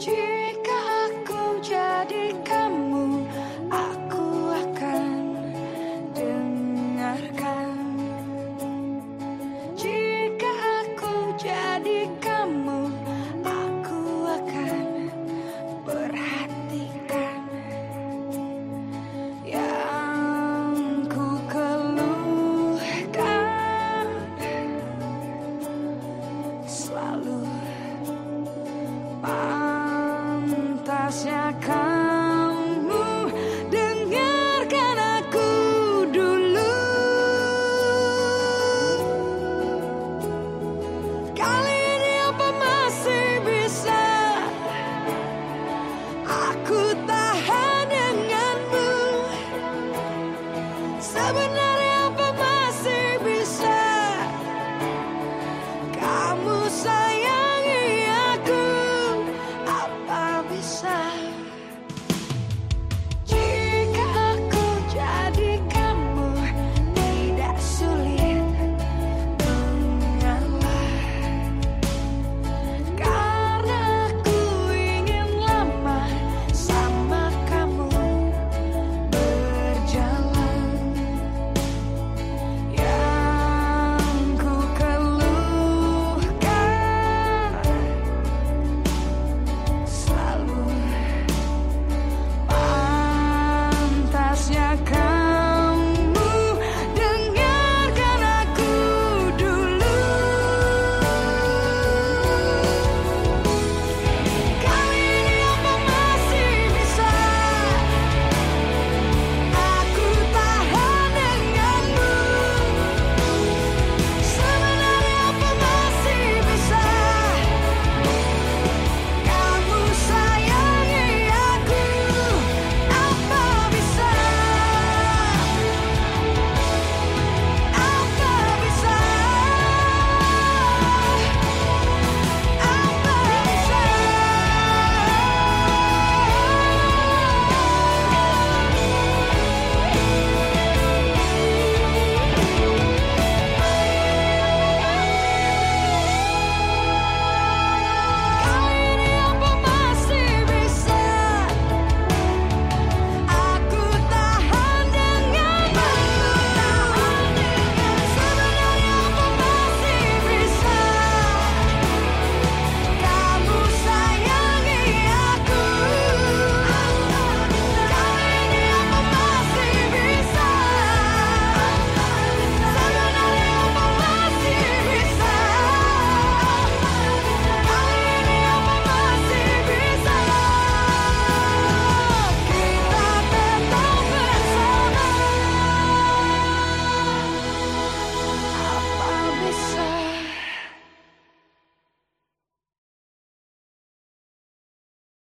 cheers. se acaba. sad.